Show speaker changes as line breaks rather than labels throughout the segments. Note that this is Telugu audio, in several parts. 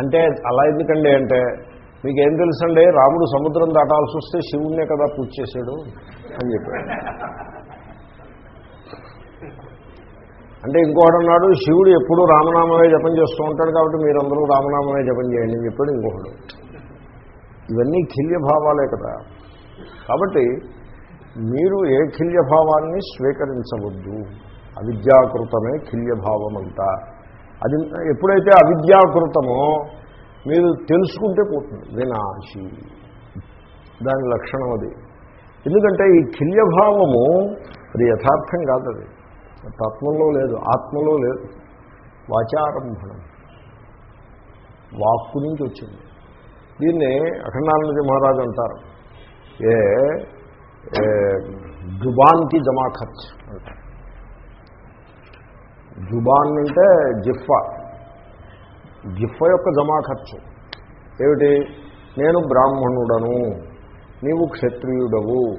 అంటే అలా ఎందుకండి అంటే మీకేం తెలుసండి? రాముడు సముద్రం దాటాల్సి వస్తే శివుణ్ణే కదా పూజ చేశాడు అని చెప్పాడు. అంటే ఇంకొకటి అన్నాడు శివుడు ఎప్పుడూ రామనామమే జపం చేస్తూ ఉంటాడు కాబట్టి మీరందరూ రామనామమే జపం చేయండి అని చెప్పాడు ఇంకొకడు. ఇవన్నీ కిల్యభావాలే కదా. కాబట్టి మీరు ఏ కిల్యభావాన్ని స్వీకరించవద్దు. అవిద్యాకృతమే కిల్యభావం అంతా అది ఎప్పుడైతే అవిద్యాకృతమో మీరు తెలుసుకుంటే పోతుంది. వినాశి. దాని లక్షణం అది. ఎందుకంటే ఈ కిల్యభావము అది యథార్థం కాదు అది. తత్వంలో లేదు ఆత్మలో లేదు. వాచారంభణం. వాక్కు నుంచి వచ్చింది. దీన్ని అఖండానంద మహారాజు అంటారు. ఏ ఏ జుబాన్కి జమా అంటారు. జుబాన్ అంటే జిఫ్ఫా. జిఫ్ఫ యొక్క జమా ఖర్చు. ఏమిటి? నేను బ్రాహ్మణుడను నీవు క్షత్రియుడవు.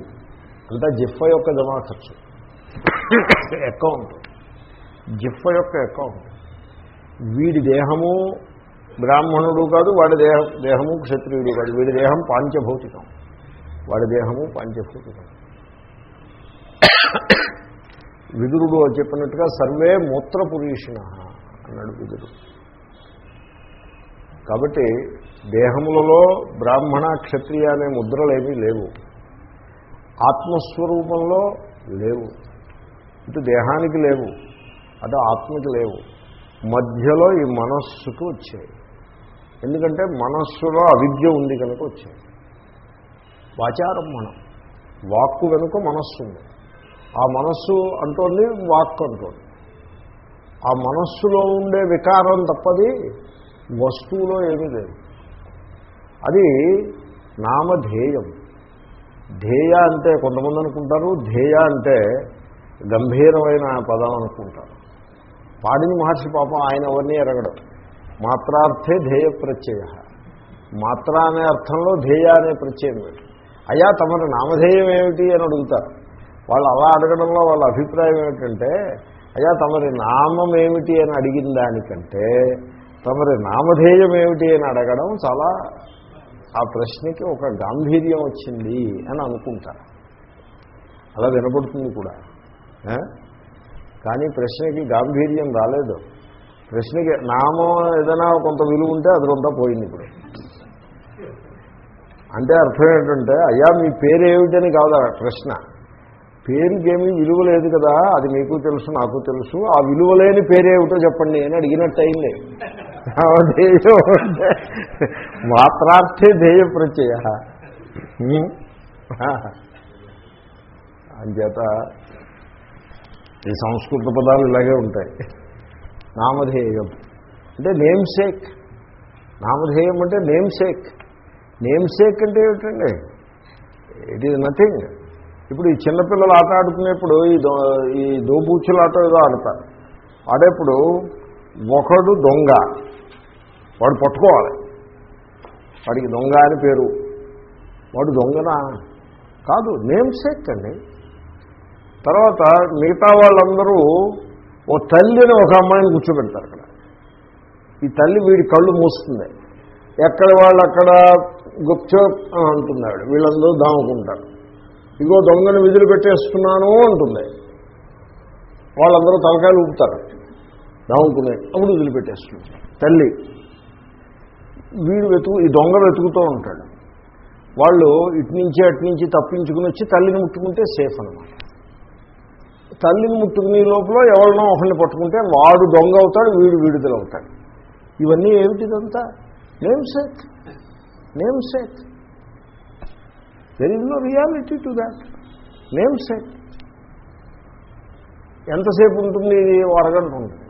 అంతా జిఫ్ఫ యొక్క జమా ఖర్చు. అకౌంట్. జిఫ్ఫ యొక్క అకౌంట్. వీడి దేహము బ్రాహ్మణుడు కాదు వాడి దేహం దేహము క్షత్రియుడు కాదు. వీడి దేహం పాంచభౌతికం. వాడి దేహము పాంచభౌతికం. విదురుడు చెప్పినట్టుగా సర్వే మూత్రపురీషిణ అన్నాడు విదురుడు. కాబట్టి దేహములలో బ్రాహ్మణ క్షత్రియ అనే ముద్రలేమీ లేవు. ఆత్మస్వరూపంలో లేవు. ఇటు దేహానికి లేవు అటు ఆత్మకి లేవు. మధ్యలో ఈ మనస్సుకు వచ్చాయి. ఎందుకంటే మనస్సులో అవిద్య ఉంది కనుక వచ్చాయి. వాచారం మనం వాక్కు వెనుక మనస్సు ఉంది. ఆ మనస్సు అంటోంది వాక్ అంటోంది. ఆ మనస్సులో ఉండే వికారం తప్పది వస్తువులో ఏమీ లేదు. అది నామధేయం. ధ్యేయ అంటే కొంతమంది అనుకుంటారు ధ్యేయ అంటే గంభీరమైన పదం అనుకుంటారు. పాడిని మహర్షి పాపం ఆయన ఎవరిని ఎరగడం. మాత్రార్థే ధ్యేయ ప్రత్యయ. మాత్ర అనే అర్థంలో ధ్యేయ అనే ప్రత్యయం అయ్యా తమరి నామధేయం ఏమిటి అని అడుగుతారు. వాళ్ళు అలా అడగడంలో వాళ్ళ అభిప్రాయం ఏమిటంటే అయ్యా తమరి నామం ఏమిటి అని అడిగిన దానికంటే తమరి నామధేయం ఏమిటి అని అడగడం చాలా ఆ ప్రశ్నకి ఒక గాంభీర్యం వచ్చింది అని అనుకుంటారు. అలా వినపడుతుంది కూడా. కానీ ప్రశ్నకి గాంభీర్యం రాలేదు. ప్రశ్నకి నామం ఏదైనా కొంత విలువ ఉంటే అది పోయింది ఇప్పుడు. అంటే అర్థం ఏంటంటే అయ్యా మీ పేరు ఏమిటని కాదు ప్రశ్న. పేరుకేమీ విలువ లేదు కదా అది మీకు తెలుసు నాకు తెలుసు. ఆ విలువ లేని పేరేమిటో చెప్పండి అని అడిగినట్టు అయింది ధ్యేయం మాత్రార్థే ధ్యేయ ప్రత్యయ. అంచేత ఈ సంస్కృత పదాలు ఇలాగే ఉంటాయి. నామధేయం. అంటే నేమ్ సేక్ నామధేయం అంటే నేమ్ సేక్ నేమ్ సేక్ అంటే ఏమిటండి? ఇట్ ఈజ్ నథింగ్ ఇప్పుడు ఈ చిన్నపిల్లలు ఆట ఆడుకునేప్పుడు ఈ దో ఈ దోబూచుల ఆట ఏదో ఆడతారు. ఆడేప్పుడు ఒకడు దొంగ. వాడు పట్టుకోవాలి. వాడికి దొంగ అని పేరు. వాడు దొంగనా? కాదు నేమ్ సేక్ అండి. తర్వాత మిగతా వాళ్ళందరూ ఓ తల్లిని ఒక అమ్మాయిని కూర్చోబెడతారు అక్కడ. ఈ తల్లి వీడి కళ్ళు మూస్తుంది. ఎక్కడ వాళ్ళు అక్కడ గుప్చో అంటున్నాడు. వీళ్ళందరూ దాముకుంటారు. ఇగో దొంగను విధులు పెట్టేస్తున్నాను అంటుంది. వాళ్ళందరూ తలకాయలు ఊపుతారు. దాముకునే అప్పుడు వదిలిపెట్టేస్తుంది తల్లి వీడు వెతుకు ఈ దొంగ వెతుకుతూ ఉంటాడు. వాళ్ళు ఇటు నుంచి అటు నుంచి తప్పించుకుని వచ్చి తల్లిని ముట్టుకుంటే సేఫ్ అనమాట తల్లిని ముట్టుకునే లోపల ఎవరినో ఒకరిని పట్టుకుంటే వాడు దొంగ అవుతాడు వీడు విడుదల అవుతాడు. ఇవన్నీ ఏమిటిదంతా? Namesake namesake there is no reality to that namesake ఎంతసేపు ఉంటుంది? ఇది అరగంట ఉంటుంది.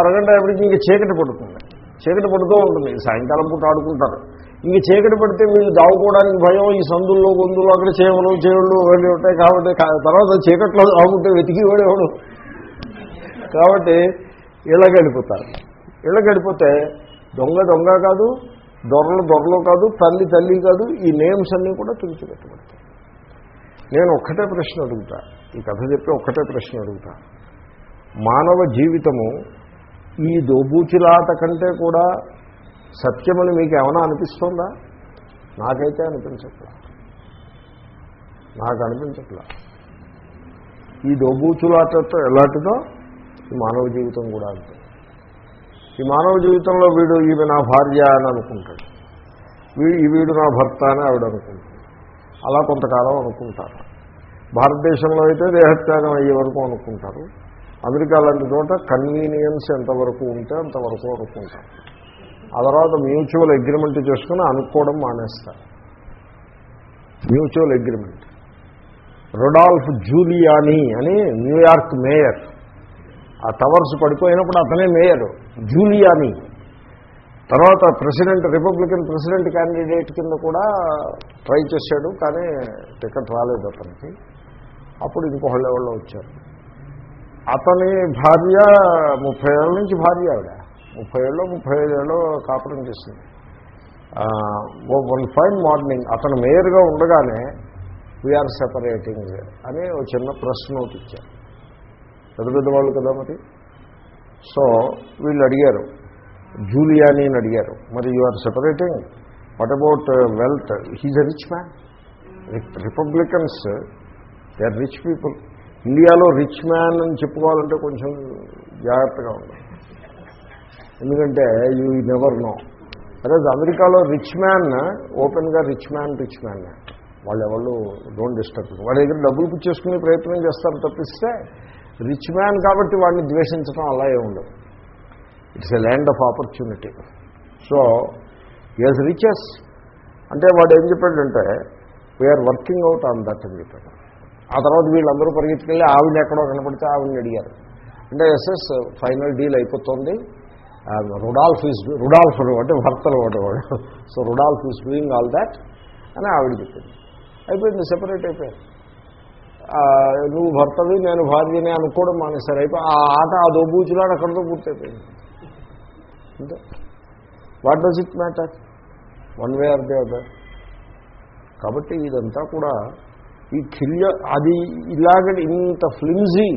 అరగంట ఎప్పటికీ ఇంక చీకటి పడుతుంది. చీకటి పడుతూ ఉంటుంది. సాయంకాలం పూట ఆడుకుంటారు. ఇంక చీకటి పడితే వీళ్ళు దావుకోవడానికి భయం ఈ సందుల్లో గొంతుల్లో అక్కడ చేమలు చేవుళ్ళు వెళ్ళి ఉంటాయి కాబట్టి తర్వాత చీకట్లో దాగుంటే వెతికి వాడేవాడు కాబట్టి ఇలా గడిపోతారు ఇలా గడిపోతే దొంగ దొంగ కాదు దొరలు దొరలు కాదు తల్లి తల్లి కాదు ఈ నేమ్స్ అన్నీ కూడా తుడిచిపెట్టబడతాయి నేను ఒక్కటే ప్రశ్న అడుగుతా. ఈ కథ చెప్పి ఒక్కటే ప్రశ్న అడుగుతా. మానవ జీవితము ఈ దోబూచిలాట కంటే కూడా సత్యమని మీకు ఏమైనా అనిపిస్తుందా? నాకైతే అనిపించట్లా. నాకు అనిపించట్లా. ఈ దోబూచులాటతో ఎలాంటిదో ఈ మానవ జీవితం కూడా అంతే. ఈ మానవ జీవితంలో వీడు ఈమె నా భార్య అని అనుకుంటాడు. వీ- ఈ వీడు నా భర్త అని ఆవిడ అనుకుంటాడు అలా కొంతకాలం అనుకుంటారు. భారతదేశంలో అయితే దేహత్యాగం అయ్యే వరకు అనుకుంటారు. అమెరికా లాంటి చోట కన్వీనియన్స్ ఎంతవరకు ఉంటే అంతవరకు అనుకుంటారు. ఆ తర్వాత మ్యూచువల్ అగ్రిమెంట్ చేసుకుని అనుకోవడం మానేస్తారు. Mutual agreement. రొడాల్ఫ్ జూలియానీ అని న్యూయార్క్ మేయర్ ఆ టవర్స్ పడిపోయినప్పుడు అతనే మేయర్ జూలియాని. తర్వాత ప్రెసిడెంట్ రిపబ్లికన్ ప్రెసిడెంట్ క్యాండిడేట్ కింద కూడా ట్రై చేశాడు కానీ టికెట్ రాలేదు అతనికి. అప్పుడు ఇంకొకళ్ళు ఎవరో వచ్చారు. అతని భార్య ముప్పై ఏళ్ళ నుంచి భార్య ఆవిడ. ముప్పై ఏళ్ళు ముప్పై ఐదేళ్ళు కాపురం చేసింది. వన్ ఫైన్ మార్నింగ్ అతను మేయర్గా ఉండగానే వీఆర్ సెపరేటింగ్ అని ఒక చిన్న ప్రశ్న ఒకటి ఇచ్చారు పెద్ద పెద్దవాళ్ళు కదా మరి? సో వీళ్ళు అడిగారు. జూలియాని అని అడిగారు. మరి you are separating what about wealth he's a rich man Republicans they are rich people ఇండియాలో రిచ్ మ్యాన్ అని చెప్పుకోవాలంటే కొంచెం జాగ్రత్తగా ఉంది ఎందుకంటే యూ నెవర్ నో అదే అమెరికాలో రిచ్ మ్యాన్ ఓపెన్గా రిచ్ మ్యాన్ రిచ్ మ్యాన్ వాళ్ళు ఎవరు డోంట్ డిస్టర్బ్ వాళ్ళ దగ్గర డబ్బులు పుచ్చేసుకునే ప్రయత్నం చేస్తారు తప్పిస్తే రిచ్ మ్యాన్ కాబట్టి వాడిని ద్వేషించడం అలా ఏ ఉండదు. It's a land of opportunity. So yes riches అంటే వాడు ఏం చెప్పాడంటే we are working out on that అని చెప్పాడు. ఆ తర్వాత వీళ్ళందరూ పరిగెత్తుకెళ్ళి ఆవిడ ఎక్కడో కనపడితే ఆవిడని అడిగారు. అంటే ఎస్ ఎస్ ఫైనల్ డీల్ అయిపోతుంది. రుడాల్ఫ్ ఈజ్ రుడాల్ఫ్ అంటే భర్తలు వాడేవాడు so Rudolph is doing all that అని ఆవిడ చెప్పింది. అయిపోయింది సెపరేట్ అయిపోయింది నువ్వు భర్తవి నేను భార్యని అనుకోవడం మానేశారు. అయిపోయి ఆ ఆట ఆ దొబ్బూచులాడు అక్కడితో పూర్తయిపోయింది. అంతే. What does it matter one way or the other కాబట్టి ఇదంతా కూడా ఈ కిల్య అది ఇలాగ ఇంత ఫ్లిమ్జీ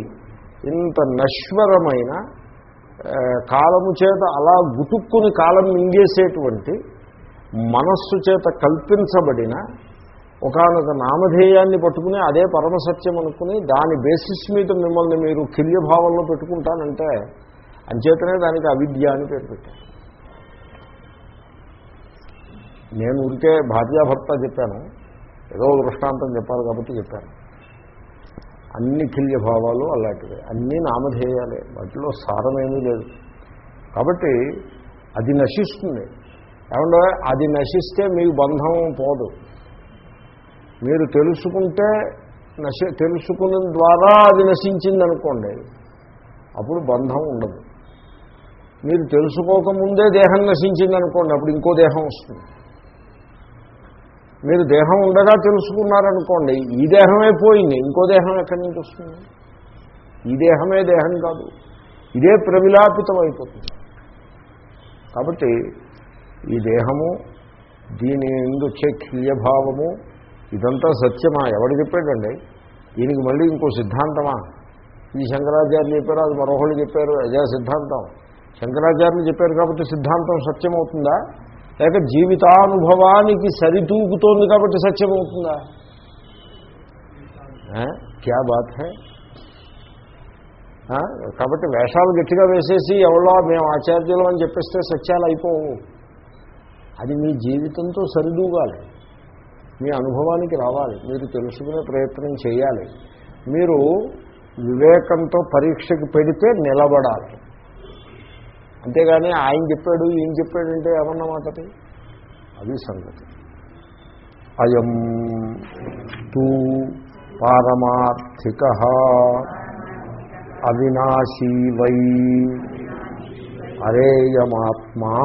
ఇంత నశ్వరమైన కాలము చేత అలా గుటుక్కుని కాలం మింగేసేటువంటి మనస్సు చేత కల్పించబడిన ఒకనొక నామధేయాన్ని పట్టుకుని అదే పరమసత్యం అనుకుని దాని బేసిస్ మీద మిమ్మల్ని మీరు కిల్యభావంలో పెట్టుకుంటానంటే అంచేతనే దానికి అవిద్య అని పేరు పెట్టాను నేను ఉంటే భార్యాభర్త చెప్పాను. ఏదో ఒక దృష్టాంతం చెప్పాలి కాబట్టి చెప్పాను. అన్ని కిల్య భావాలు అలాంటివే. అన్నీ నామధేయాలే. వాటిలో సారమేమీ లేదు. కాబట్టి అది నశిస్తుంది. ఏమంటే అది నశిస్తే మీకు బంధం పోదు. మీరు తెలుసుకుంటే నశ తెలుసుకున్న ద్వారా అది నశించింది అనుకోండి అప్పుడు బంధం ఉండదు. మీరు తెలుసుకోకముందే దేహం నశించింది అనుకోండి అప్పుడు ఇంకో దేహం వస్తుంది. మీరు దేహం ఉండగా తెలుసుకున్నారనుకోండి ఈ దేహమే పోయింది ఇంకో దేహం ఎక్కడి నుంచి వస్తుంది? ఈ దేహమే దేహం కాదు ఇదే ప్రవిలాపితం అయిపోతుంది కాబట్టి ఈ దేహము దీని ఎందు వచ్చే కిల్యభావము ఇదంతా సత్యమా? ఎవడు చెప్పాడండి? దీనికి మళ్ళీ ఇంకో సిద్ధాంతమా? ఇది శంకరాచార్యులు చెప్పారు అది మరొకళ్ళు చెప్పారు అదే సిద్ధాంతం. శంకరాచార్యులు చెప్పారు కాబట్టి సిద్ధాంతం సత్యమవుతుందా? లేక జీవితానుభవానికి సరితూగుతోంది కాబట్టి సత్యమవుతుందా? క్యా బాత్ హై? కాబట్టి వేషాలు గట్టిగా వేసేసి ఎవరో మేము ఆచార్యులు అని చెప్పేస్తే సత్యాలు అయిపోవు. అది మీ జీవితంతో సరిదూగాలి. మీ అనుభవానికి రావాలి. మీరు తెలుసుకునే ప్రయత్నం చేయాలి. మీరు వివేకంతో పరీక్షకు పెడితే నిలబడాలి. అంతేగాని ఆయన చెప్పాడు ఏం చెప్పాడంటే ఏమన్నమాటది అది సంగతి. అయం తూ పారమార్థిక అవినాశీ వై అరేయమాత్మా.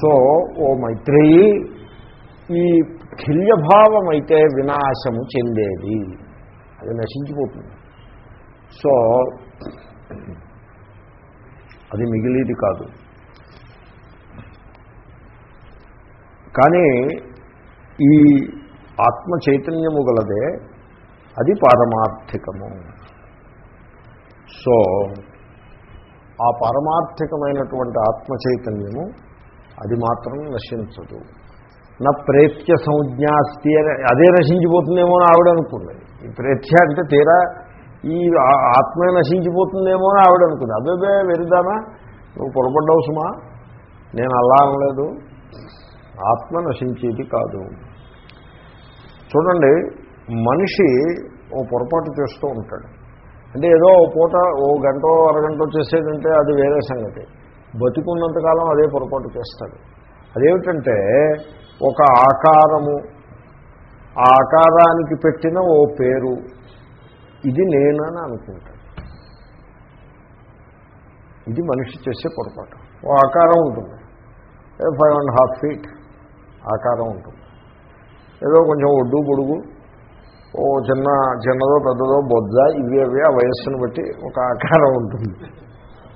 సో ఓ మైత్రేయీ ఈ కిల్యభావం అయితే వినాశము చెందేది. అది నశించిపోతుంది. సో అది మిగిలిది కాదు. కానీ ఈ ఆత్మ చైతన్యము గలదే అది పారమార్థికము. సో ఆ పారమార్థికమైనటువంటి ఆత్మ చైతన్యము అది మాత్రం నశించదు. నా ప్రేత్య సంజ్ఞాస్తి అని అదే నశించిపోతుందేమో అని ఆవిడ అనుకుంది. ఈ ప్రేత్య అంటే తీరా ఈ ఆ- ఆత్మే నశించిపోతుందేమో అని ఆవిడ అనుకుంది. అదే వెరిదానా నువ్వు పొరపడ్డావు సుమా నేను అలా అనలేదు. ఆత్మ నశించేది కాదు. చూడండి మనిషి ఓ పొరపాటు చేస్తూ ఉంటాడు. అంటే ఏదో ఓ పూట ఓ గంట అరగంట చేసేదంటే అది వేరే సంగతి. బతికున్నంతకాలం అదే పొరపాటు చేస్తాడు. అదేమిటంటే ఒక ఆకారము. ఆ ఆకారానికి పెట్టిన ఓ పేరు. ఇది నేనని అనుకుంటాడు ఇది మనిషి చేసే పొరపాటు. ఓ ఆకారం ఉంటుంది. ఫైవ్ అండ్ హాఫ్ ఫీట్ ఆకారం ఉంటుంది. ఏదో కొంచెం ఒడ్డు పొడుగు ఓ చిన్న చిన్నదో పెద్దదో బొద్ద ఇవి అవి ఆ వయస్సును బట్టి ఒక ఆకారం ఉంటుంది.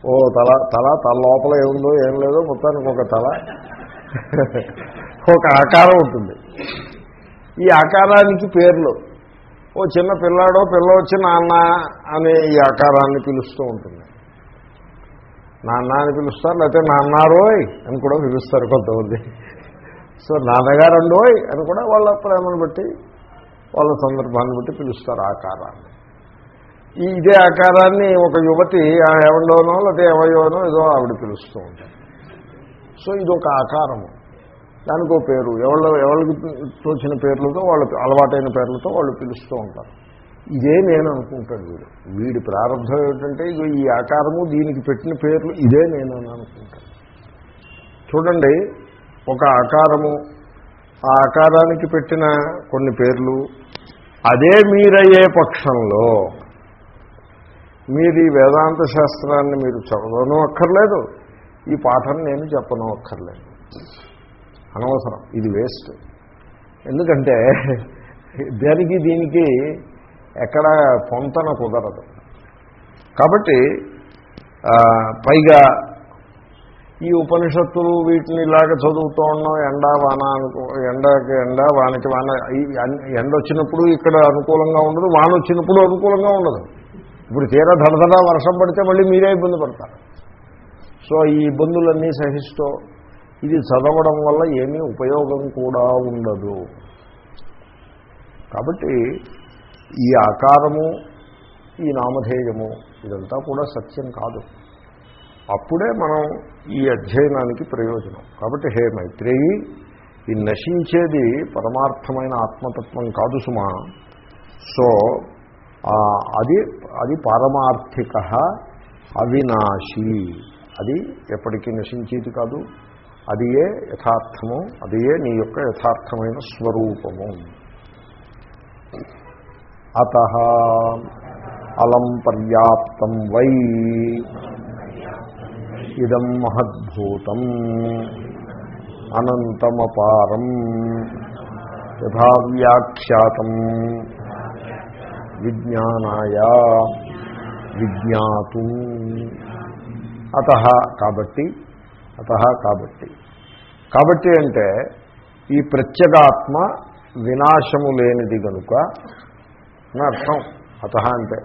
ఓ తల తల తల లోపల ఏముందో ఏం లేదో మొత్తానికి ఒక తల. ఒక ఆకారం ఉంటుంది. ఈ ఆకారానికి పేర్లు. ఓ చిన్న పిల్లాడో పిల్ల వచ్చి నాన్న అనే ఈ ఆకారాన్ని పిలుస్తూ ఉంటుంది. నాన్న అని పిలుస్తారు లేకపోతే నాన్నారోయ్ అని కూడా పిలుస్తారు కొంతమంది. సో నాన్నగారండోయ్ అని కూడా వాళ్ళ ప్రేమను బట్టి వాళ్ళ సందర్భాన్ని బట్టి పిలుస్తారు ఆకారాన్ని. ఇదే ఆకారాన్ని ఒక యువతి ఆ ఏమండోనో లేకపోతే ఏమయ్యోనో ఏదో ఆవిడ పిలుస్తూ ఉంటారు సో ఇది ఒక ఆకారము. దానికి ఒక పేరు. ఎవళ్ళ ఎవరికి తోచిన పేర్లతో వాళ్ళు అలవాటైన పేర్లతో వాళ్ళు పిలుస్తూ ఉంటారు. ఇదే నేను అనుకుంటాడు వీడు. వీడి ప్రారంభం ఏమిటంటే ఇది ఈ ఆకారము దీనికి పెట్టిన పేర్లు ఇదే నేను అని అనుకుంటాను. చూడండి ఒక ఆకారము ఆ ఆకారానికి పెట్టిన కొన్ని పేర్లు అదే మీరయ్యే పక్షంలో మీరు ఈ వేదాంత శాస్త్రాన్ని మీరు చదవను అక్కర్లేదు. ఈ పాఠం నేను చెప్పను అక్కర్లేదు అనవసరం. ఇది వేస్ట్. ఎందుకంటే దానికి దీనికి ఎక్కడ పొంతన కుదరదు. కాబట్టి పైగా ఈ ఉపనిషత్తులు వీటిని ఇలాగ చదువుతూ ఉన్నాం ఎండ వాన అనుకో ఎండకి ఎండ వానకి వాన ఎండ వచ్చినప్పుడు ఇక్కడ అనుకూలంగా ఉండదు వాన వచ్చినప్పుడు అనుకూలంగా ఉండదు. ఇప్పుడు తీరా ధడధడా వర్షం పడితే మళ్ళీ మీరే ఇబ్బంది పడతారు. సో ఈ ఇబ్బందులన్నీ సహిస్తూ ఇది చదవడం వల్ల ఏమీ ఉపయోగం కూడా ఉండదు. కాబట్టి ఈ ఆకారము ఈ నామధేయము ఇదంతా కూడా సత్యం కాదు. అప్పుడే మనం ఈ అధ్యయనానికి ప్రయోజనం. కాబట్టి హే మైత్రేయి ఈ నశించేది పరమార్థమైన ఆత్మతత్వం కాదు సుమా. సో అది అది పారమార్థిక అవినాశి. అది ఎప్పటికీ నశించేది కాదు. అది ఏ యథార్థము అది ఏ నీ యొక్క యథార్థమైన స్వరూపము. అత అలం పర్యాప్తం వై ఇదం మహద్భూతం అనంతమపారం యథా వ్యాఖ్యాతం విజ్ఞానాయ విజ్ఞాతు. అత కాబట్టి అత కాబట్టి. కాబట్టి అంటే ఈ ప్రత్యేగాత్మ వినాశము లేనిది కనుక అని అర్థం. అత అంటే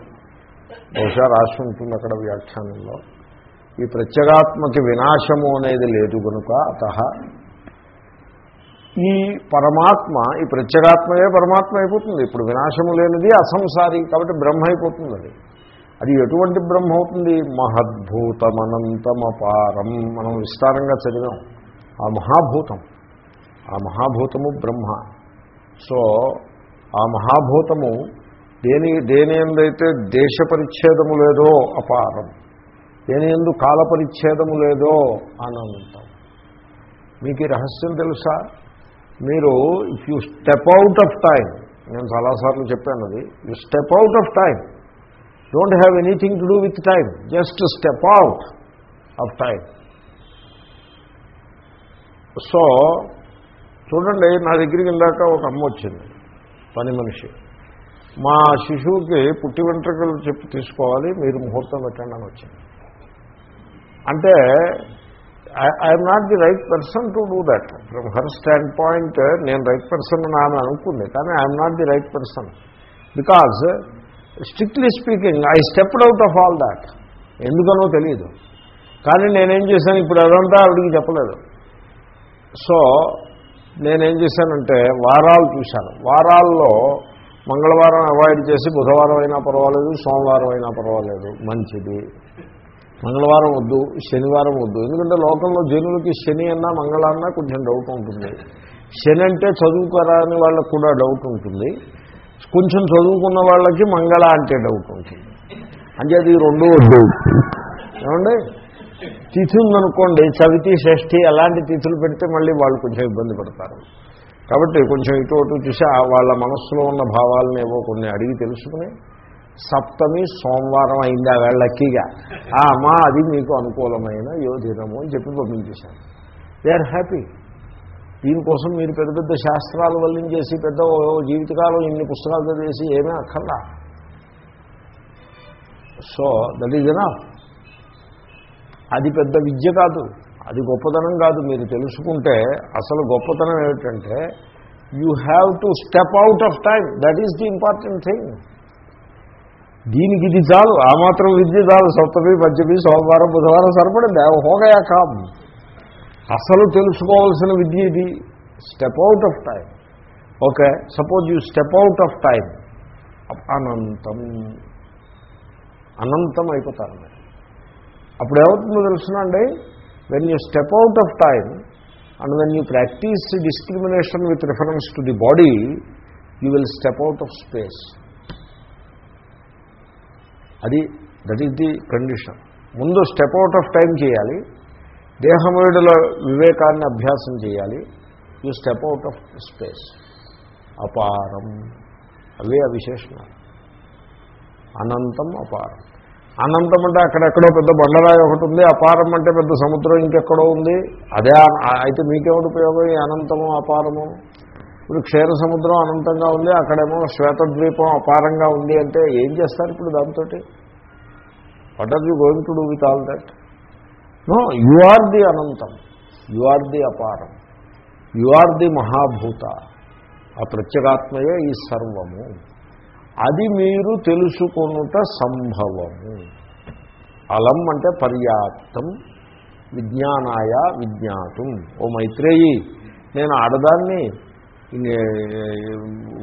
బహుశా రాసి ఉంటుంది అక్కడ వ్యాఖ్యానంలో. ఈ ప్రత్యేగాత్మకి వినాశము అనేది లేదు కనుక అత. ఈ పరమాత్మ ఈ ప్రత్యేగాత్మయే పరమాత్మ అయిపోతుంది. ఇప్పుడు వినాశము లేనిది అసంసారి కాబట్టి బ్రహ్మ అయిపోతుంది అది. అది ఎటువంటి బ్రహ్మ అవుతుంది మహద్భూతమనంతమపారం. మనం విస్తారంగా చదివాం. ఆ మహాభూతం. ఆ మహాభూతము బ్రహ్మ. సో ఆ మహాభూతము దేని దేని ఎందైతే దేశ పరిచ్ఛేదము లేదో అపారం దేని ఎందు కాల పరిచ్ఛేదము లేదో అనంతం. మీకు ఈ రహస్యం తెలుసా? మీరు if you step out of time నేను చాలాసార్లు చెప్పాను అది you step out of time don't have anything to do with time just step out of time so చూడండి నా దగ్గరికి ఇందాక ఒక అమ్మ వచ్చింది. పని మనిషి. మా శిశువుకి పుట్టి వెంట్రుకలు చెప్పి తీసుకోవాలి మీరు ముహూర్తం పెట్టండి అని వచ్చింది. అంటే I'm not the right person to do that from her standpoint నేను రైట్ పర్సన్ అని ఆమె అనుకుంది కానీ I'm not the right person because strictly speaking I stepped out of all that. ఎందుకనో తెలియదు కానీ నేనేం చేశాను ఇప్పుడు అదంతా ఆవిడికి చెప్పలేదు. సో నేనేం చేశానంటే వారాలు చూశాను. వారాల్లో మంగళవారం అవాయిడ్ చేసి బుధవారం అయినా పర్వాలేదు సోమవారం అయినా పర్వాలేదు. మంచిది. మంగళవారం వద్దు శనివారం వద్దు. ఎందుకంటే లోకంలో జనులకి శని అన్నా మంగళ అన్నా కొంచెం డౌట్ ఉంటుంది. శని అంటే చదువుకోరాని వాళ్ళకు కూడా డౌట్ ఉంటుంది. కొంచెం చదువుకున్న వాళ్ళకి మంగళ అంటే డౌట్ ఉంటుంది. అంటే అది రెండో డౌట్ ఏమండి? తిథి ఉందనుకోండి చవితి షష్ఠి అలాంటి తిథులు పెడితే మళ్ళీ వాళ్ళు కొంచెం ఇబ్బంది పడతారు. కాబట్టి కొంచెం ఇటు అటు చూసి వాళ్ళ మనస్సులో ఉన్న భావాలను ఏవో కొన్ని అడిగి తెలుసుకుని సప్తమి సోమవారం అయింది ఆ వేళ లక్కీగా. ఆ అమ్మా అది మీకు అనుకూలమైన యోధినము అని చెప్పి పంపించేశాను దే ఆర్ హ్యాపీ దీనికోసం మీరు పెద్ద పెద్ద శాస్త్రాలు వల్లించేసి పెద్ద జీవితకాలం ఇన్ని పుస్తకాలు చదివేసి ఏమీ అక్కర్లా. సో దట్ ఈజ్ ఎనా అది పెద్ద విద్య కాదు. అది గొప్పతనం కాదు. మీరు తెలుసుకుంటే అసలు గొప్పతనం ఏమిటంటే you have to step out of time that is the important thing దీనికి ఇది చాలు. ఆ మాత్రం విద్య చాలు. సప్తమి పంచమి సోమవారం బుధవారం సరిపడింది. హోగయా కామ్. అసలు తెలుసుకోవాల్సిన విద్య ఇది. Step out of time okay suppose you step out of time అనంతం. అనంతం అయిపోతారు మీరు. అప్పుడు ఏమవుతుందో తెలుసునండి when you step out of time and when you practise discrimination with reference to the body you will step out of space అది దట్ ఈస్ ది కండిషన్ ముందు స్టెప్ అవుట్ ఆఫ్ టైం చేయాలి. దేహముడుల వివేకాన్ని అభ్యాసం చేయాలి. You step out of space అపారం. అవే అవిశేషణాలు. అనంతం అపారం. అనంతం అంటే అక్కడెక్కడో పెద్ద బండరాయి ఒకటి ఉంది. అపారం అంటే పెద్ద సముద్రం ఇంకెక్కడో ఉంది. అదే అయితే మీకేమిటి ఉపయోగం ఈ అనంతము అపారము? ఇప్పుడు క్షీర సముద్రం అనంతంగా ఉంది. అక్కడేమో శ్వేతద్వీపం అపారంగా ఉంది అంటే ఏం చేస్తారు ఇప్పుడు దాంతో what are you going to do with all that no you are the అనంతం. యు ఆర్ ది అపారం. యు ఆర్ ది మహాభూత. ఆ ప్రత్యేగాత్మయే ఈ సర్వము. అది మీరు తెలుసుకొనుట సంభవము. అలం అంటే పర్యాప్తం విజ్ఞానాయ విజ్ఞాతం. ఓ మైత్రేయి నేను ఆడదాన్ని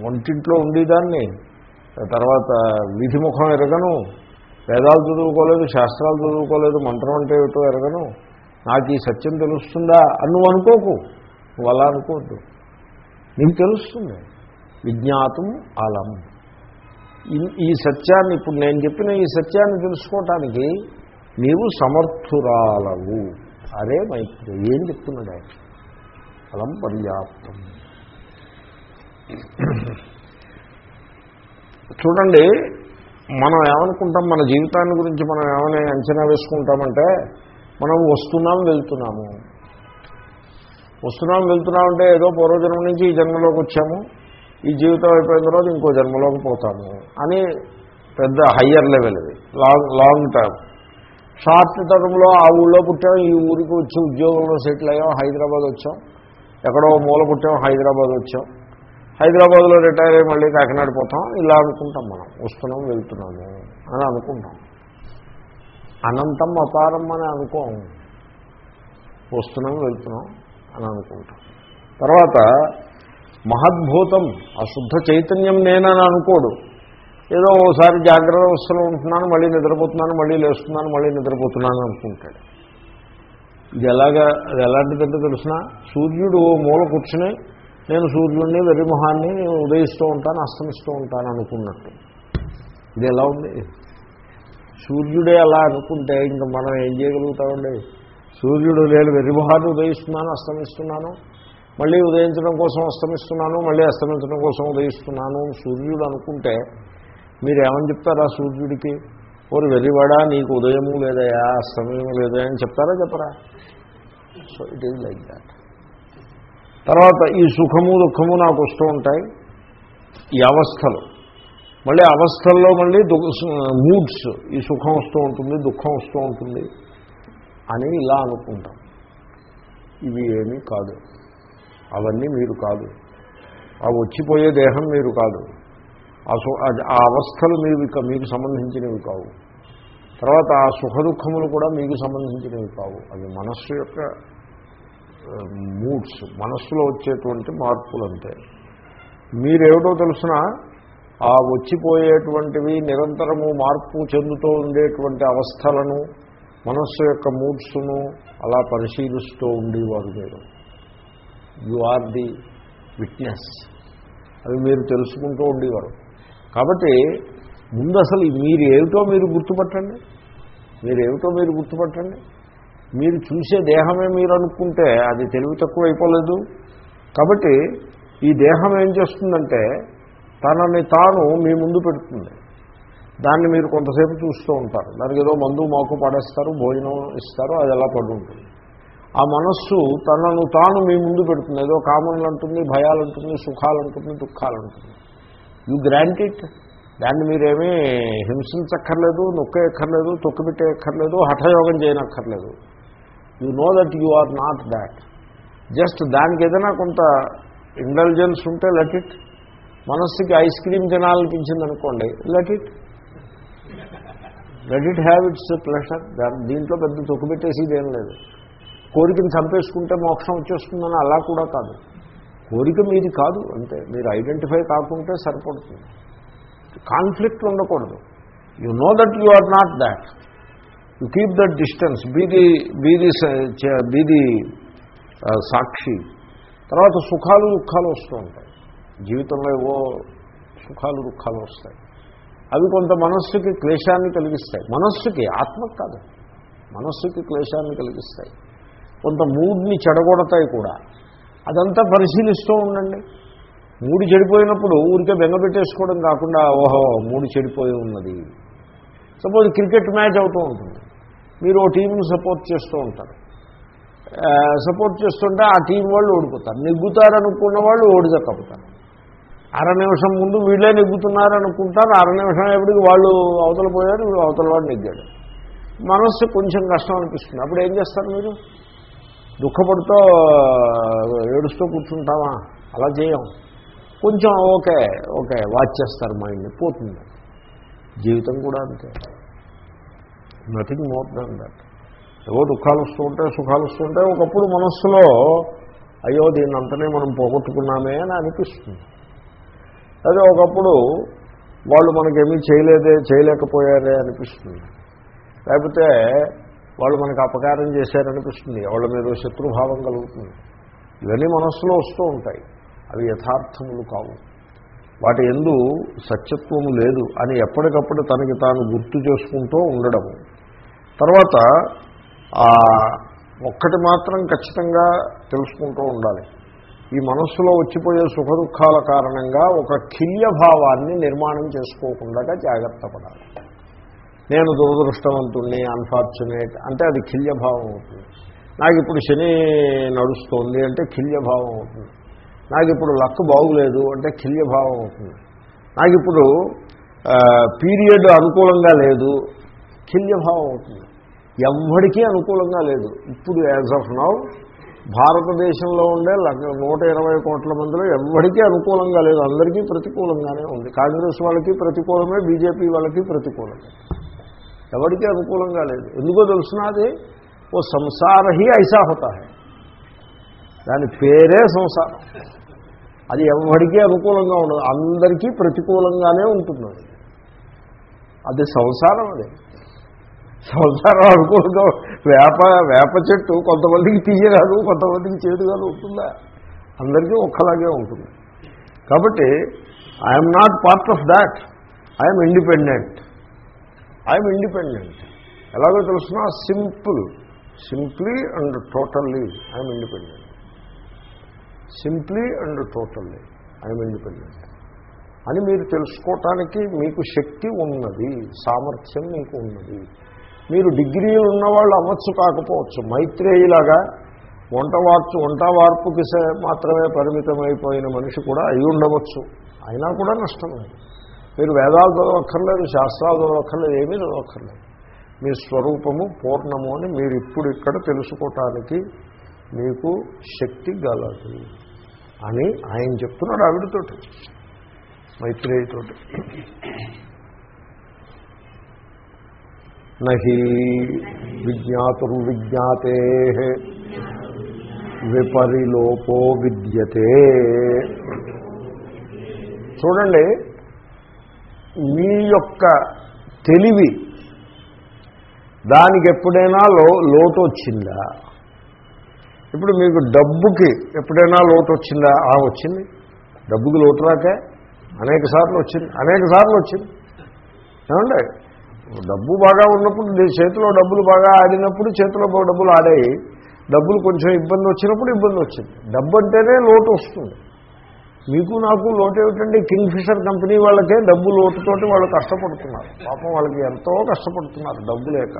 వంటింట్లో ఉండేదాన్ని తర్వాత విధిముఖం ఎరగను వేదాలు చదువుకోలేదు శాస్త్రాలు చదువుకోలేదు మంత్రం అంటే ఏమిటో ఎరగను. నాకు ఈ సత్యం తెలుస్తుందా అని నువ్వు అనుకోకు. నువ్వు అలా అనుకోవద్దు. నీకు తెలుస్తుంది. విజ్ఞాతం అలం. ఈ- ఈ సత్యాన్ని ఇప్పుడు నేను చెప్పిన ఈ సత్యాన్ని తెలుసుకోవటానికి నీవు సమర్థురాలవు. అరే మైత్రి ఏం చెప్తున్నాడు ఆయన? పర్యాప్తం. చూడండి మనం ఏమనుకుంటాం? మన జీవితాన్ని గురించి మనం ఏమని అంచనా వేసుకుంటామంటే మనం వస్తున్నాం వెళ్తున్నాము. వస్తున్నాం వెళ్తున్నామంటే ఏదో పూర్వజన్మ నుంచి ఈ జన్మలోకి వచ్చాము. ఈ జీవితం అయిపోయిన తర్వాత ఇంకో జన్మలోకి పోతాము అని పెద్ద హయ్యర్ లెవెల్ ఇది. Long long term. షార్ట్ టర్మ్లో ఆ ఊళ్ళో పుట్టాం ఈ ఊరికి వచ్చి ఉద్యోగంలో సెటిల్ అయ్యాం హైదరాబాద్ వచ్చాం. ఎక్కడో మూల పుట్టాం హైదరాబాద్ వచ్చాం. హైదరాబాద్లో రిటైర్ అయ్యి మళ్ళీ కాకినాడ పోతాం ఇలా అనుకుంటాం మనం. వస్తున్నాం వెళ్తున్నాము అని అనుకుంటాం. అనంతం అపారం అని అనుకోం. వస్తున్నాం వెళ్తున్నాం అని అనుకుంటాం. తర్వాత మహద్భూతం ఆ శుద్ధ చైతన్యం నేనని అనుకోడు. ఏదో ఓసారి జాగ్రత్త అవస్థలో ఉంటున్నాను మళ్ళీ నిద్రపోతున్నాను మళ్ళీ లేస్తున్నాను మళ్ళీ నిద్రపోతున్నాను అనుకుంటాడు. ఇది ఎలాగా అది ఎలాంటిదంటే తెలిసిన సూర్యుడు ఓ మూల కూర్చుని నేను సూర్యుడిని వెర్రిమొహాన్ని ఉదయిస్తూ ఉంటాను అస్తమిస్తూ ఉంటాను అనుకున్నట్టు. ఇది ఎలా ఉంది? సూర్యుడే అలా అనుకుంటే ఇంకా మనం ఏం చేయగలుగుతామండి? సూర్యుడు నేను వెర్రిమొహాన్ని ఉదయిస్తున్నాను అస్తమిస్తున్నాను మళ్ళీ ఉదయించడం కోసం అస్తమిస్తున్నాను మళ్ళీ అస్తమించడం కోసం ఉదయిస్తున్నాను సూర్యుడు అనుకుంటే మీరు ఏమని చెప్తారా సూర్యుడికి? ఓరు వెర్రివాడా నీకు ఉదయము లేదయా అస్తమయము లేదయా అని చెప్తారా చెప్పరా? So it is like that తర్వాత ఈ సుఖము దుఃఖము నాకు వస్తూ ఉంటాయి. ఈ అవస్థలు. మళ్ళీ అవస్థల్లో మళ్ళీ మూడ్స్ ఈ సుఖం వస్తూ ఉంటుంది దుఃఖం వస్తూ ఉంటుంది అని ఇలా అనుకుంటాం. ఇవి ఏమీ కాదు. అవన్నీ మీరు కాదు. ఆ వచ్చిపోయే దేహం మీరు కాదు. ఆ సు- అది- ఆ అవస్థలు మీవి మీకు సంబంధించినవి కావు. తర్వాత ఆ సుఖ దుఃఖములు కూడా మీకు సంబంధించినవి కావు. అవి మనస్సు యొక్క మూడ్స్ మనస్సులో వచ్చేటువంటి మార్పులు అంతే మీరేమిటో తెలిసిన? ఆ వచ్చిపోయేటువంటివి నిరంతరము మార్పు చెందుతూ ఉండేటువంటి అవస్థలను మనస్సు యొక్క మూడ్స్ను అలా పరిశీలిస్తూ ఉండేవారు మీరు. యు ఆర్ ది విట్నెస్ అవి మీరు తెలుసుకుంటూ ఉండేవారు. కాబట్టి ముందు అసలు మీరు ఏమిటో మీరు గుర్తుపట్టండి. మీరు మీరు గుర్తుపట్టండి. మీరు చూసే దేహమే మీరు అనుకుంటే అది తెలివి తక్కువ అయిపోలేదు. కాబట్టి ఈ దేహం ఏం చేస్తుందంటే తనని తాను మీ ముందు పెడుతుంది. దాన్ని మీరు కొంతసేపు చూస్తూ ఉంటారు. దానికి ఏదో మందు మాకు పడేస్తారు భోజనం ఇస్తారు అది ఎలా పడుంటుంది ఆ మనస్సు తనను తాను మీ ముందు పెడుతుంది. ఏదో కామన్లు అంటుంది భయాలు అంటుంది సుఖాలు అంటుంది దుఃఖాలు అంటుంది యు గ్రాంట్ ఇట్ దాన్ని మీరేమీ హింసించక్కర్లేదు నొక్కేయక్కర్లేదు తొక్కిపెట్టేయక్కర్లేదు హఠయోగం చేయనక్కర్లేదు. You know that you are not that. Just దానికి ఏదైనా కొంత ఇంటెలిజెన్స్ ఉంటే లెట్ ఇట్. మనస్సుకి ఐస్ క్రీమ్ తినాలనిపించింది అనుకోండి let it. Let it have its pleasure. దీంట్లో పెద్ద తొక్కుపెట్టేసేది ఏం లేదు. కోరికను చంపేసుకుంటే మోక్షం వచ్చేస్తుందని అలా కూడా కాదు. కోరిక మీది కాదు అంతే మీరు ఐడెంటిఫై కాకుంటే సరిపడుతుంది. కాన్ఫ్లిక్ట్ ఉండకూడదు. You know that you are not that. You keep that distance be the be the be the సాక్షి. తర్వాత సుఖాలు దుఃఖాలు వస్తూ ఉంటాయి. జీవితంలో ఏవో సుఖాలు దుఃఖాలు వస్తాయి. అవి కొంత మనస్సుకి క్లేశాన్ని కలిగిస్తాయి. మనస్సుకి ఆత్మకు కాదు. మనస్సుకి క్లేశాన్ని కలిగిస్తాయి. కొంత మూడ్ని చెడగొడతాయి కూడా. అదంతా పరిశీలిస్తూ ఉండండి. మూడు చెడిపోయినప్పుడు ఊరికే బెంగపెట్టేసుకోవడం కాకుండా ఓహో మూడు చెడిపోయి ఉన్నది. సపోజ్ క్రికెట్ మ్యాచ్ అవుతూ ఉంటుంది. మీరు ఓ టీంని సపోర్ట్ చేస్తూ ఉంటారు. సపోర్ట్ చేస్తుంటే ఆ టీం వాళ్ళు ఓడిపోతారు. నెగ్గుతారనుకున్న వాళ్ళు ఓడిదక్కపోతారు. అర నిమిషం ముందు వీళ్ళే నెగ్గుతున్నారు అనుకుంటారు అర నిమిషం ఎప్పటికి వాళ్ళు అవతల పోయారు వీళ్ళు అవతల వాడు నెగ్గాడు మనస్సు కొంచెం కష్టం అనిపిస్తుంది. అప్పుడు ఏం చేస్తారు మీరు? దుఃఖపడుతూ ఏడుస్తూ కూర్చుంటామా? అలా చేయం. కొంచెం ఓకే ఓకే వాచ్ చేస్తారు మైండ్ పోతుంది. జీవితం కూడా అంతే. నథింగ్ మోర్ దాన్ దట్ ఏవో దుఃఖాలు వస్తూ ఉంటాయి సుఖాలు వస్తూ ఉంటాయి ఒకప్పుడు మనస్సులో అయ్యో దీన్ని అంతనే మనం పోగొట్టుకున్నామే అని అనిపిస్తుంది. అదే ఒకప్పుడు వాళ్ళు మనకేమీ చేయలేదే చేయలేకపోయారే అనిపిస్తుంది. లేకపోతే వాళ్ళు మనకు అపకారం చేశారనిపిస్తుంది. వాళ్ళ మీద శత్రుభావం కలుగుతుంది. ఇవన్నీ మనస్సులో వస్తూ ఉంటాయి. అవి యథార్థములు కావు. వాటి ఎందు సత్యత్వము లేదు అని ఎప్పటికప్పుడు తనకి తాను గుర్తు చేసుకుంటూ ఉండడము తర్వాత ఒక్కటి మాత్రం ఖచ్చితంగా తెలుసుకుంటూ ఉండాలి. ఈ మనస్సులో వచ్చిపోయే సుఖ దుఃఖాల కారణంగా ఒక కిల్య భావాన్ని నిర్మాణం చేసుకోకుండా జాగ్రత్త పడాలి. నేను దురదృష్టవంతుణ్ణి అన్ఫార్చునేట్ అంటే అది కిల్యభావం అవుతుంది. నాకు ఇప్పుడు శని నడుస్తోంది అంటే కిల్యభావం అవుతుంది. నాకు ఇప్పుడు లక్ బాగులేదు అంటే కిల్యభావం అవుతుంది. నాకు ఇప్పుడు పీరియడ్ అనుకూలంగా లేదు కిల్యభావం అవుతుంది. ఎవ్వడికీ అనుకూలంగా లేదు. ఇప్పుడు యాజ్ ఆఫ్ నౌ భారతదేశంలో ఉండే నూట ఇరవై కోట్ల మందిలో ఎవ్వడికీ అనుకూలంగా లేదు. అందరికీ ప్రతికూలంగానే ఉంది. కాంగ్రెస్ వాళ్ళకి ప్రతికూలమే బీజేపీ వాళ్ళకి ప్రతికూలమే. ఎవరికీ అనుకూలంగా లేదు. ఎందుకో తెలుసున్నది ఓ సంసార హీ ఐసా హోతా హై దాని పేరే సంసారం. అది ఎవరికీ అనుకూలంగా ఉండదు. అందరికీ ప్రతికూలంగానే ఉంటుంది అది. సంసారం అది. సంసారం అనుకూలంగా వేప వేప చెట్టు కొంతమందికి తీయగాదు కొంతమందికి చేదుగాదు ఉంటుందా? అందరికీ ఒక్కలాగే ఉంటుంది. కాబట్టి I'm not part of that I'm independent I'm independent ఎలాగో తెలుసిన simple simply and totally I'm independent simply and totally. I'm independent అని మీరు తెలుసుకోవటానికి మీకు శక్తి ఉన్నది సామర్థ్యం మీకు ఉన్నది. మీరు డిగ్రీలు ఉన్నవాళ్ళు అవ్వచ్చు కాకపోవచ్చు మైత్రేయిలాగా వంట వార్చు వంట వార్పుకి మాత్రమే పరిమితమైపోయిన మనిషి కూడా అయి ఉండవచ్చు. అయినా కూడా నష్టం లేదు. మీరు వేదాలు చదవక్కర్లేదు శాస్త్రాలు చదవక్కర్లేదు ఏమీ చదవక్కర్లేదు. మీ స్వరూపము పూర్ణము అని మీరు ఇప్పుడు ఇక్కడ తెలుసుకోవటానికి మీకు శక్తి గలదు అని ఆయన చెప్తున్నాడు ఆవిడతోటి మైత్రేయతోటి. నహి విజ్ఞాతురు విజ్ఞాతే విపరిలోపో విద్యతే. చూడండి మీ యొక్క తెలివి దానికి ఎప్పుడైనా లో లోటు వచ్చిందా ఇప్పుడు మీకు డబ్బుకి ఎప్పుడైనా లోటు వచ్చిందా? ఆ వచ్చింది. డబ్బుకి లోటు రాకే? అనేక సార్లు వచ్చింది. అనేక సార్లు వచ్చింది. ఏమండి? డబ్బు బాగా ఉన్నప్పుడు చేతిలో డబ్బులు బాగా ఆడినప్పుడు చేతిలో డబ్బులు ఆడాయి. డబ్బులు కొంచెం ఇబ్బంది వచ్చినప్పుడు ఇబ్బంది వచ్చింది. డబ్బు అంటేనే లోటు వస్తుంది. మీకు నాకు లోటు ఏమిటండి కింగ్ఫిషర్ కంపెనీ వాళ్ళకే డబ్బు లోటుతోటి వాళ్ళు కష్టపడుతున్నారు. పాపం వాళ్ళకి ఎంతో కష్టపడుతున్నారు డబ్బు లేక.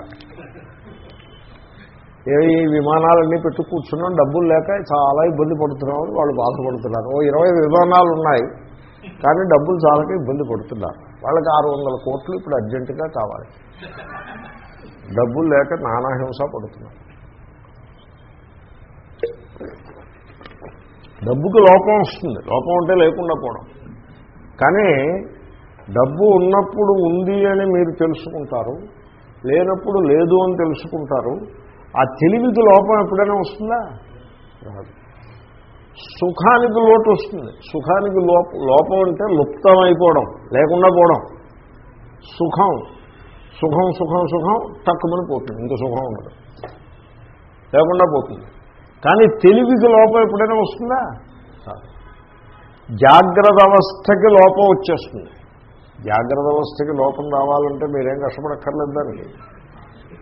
ఈ విమానాలన్నీ పెట్టు కూర్చున్నాం డబ్బులు లేక చాలా ఇబ్బంది పడుతున్నామని వాళ్ళు బాధపడుతున్నారు. ఓ ఇరవై విమానాలు ఉన్నాయి కానీ డబ్బులు చాలక ఇబ్బంది పడుతున్నారు. వాళ్ళకి ఆరు వందల కోట్లు ఇప్పుడు అర్జెంటుగా కావాలి. డబ్బులు లేక నానాహింస పడుతున్నారు. డబ్బుకి లోపం వస్తుంది. లోపం అంటే లేకుండా పోవడం. కానీ డబ్బు ఉన్నప్పుడు ఉంది అని మీరు తెలుసుకుంటారు లేనప్పుడు లేదు అని తెలుసుకుంటారు ఆ తెలివికి లోపం ఎప్పుడైనా వస్తుందా? రాదు. సుఖానికి లోటు వస్తుంది. సుఖానికి లోపం అంటే లుప్తం అయిపోవడం లేకుండా పోవడం. సుఖం. సుఖం సుఖం సుఖం తక్కువని పోతుంది. ఇంక సుఖం ఉండదు. లేకుండా పోతుంది. కానీ తెలివికి లోపం ఎప్పుడైనా వస్తుందా? జాగ్రత్త అవస్థకి లోపం వచ్చేస్తుంది. జాగ్రత్త అవస్థకి లోపం రావాలంటే మీరేం కష్టపడక్కర్లేదు దానికి.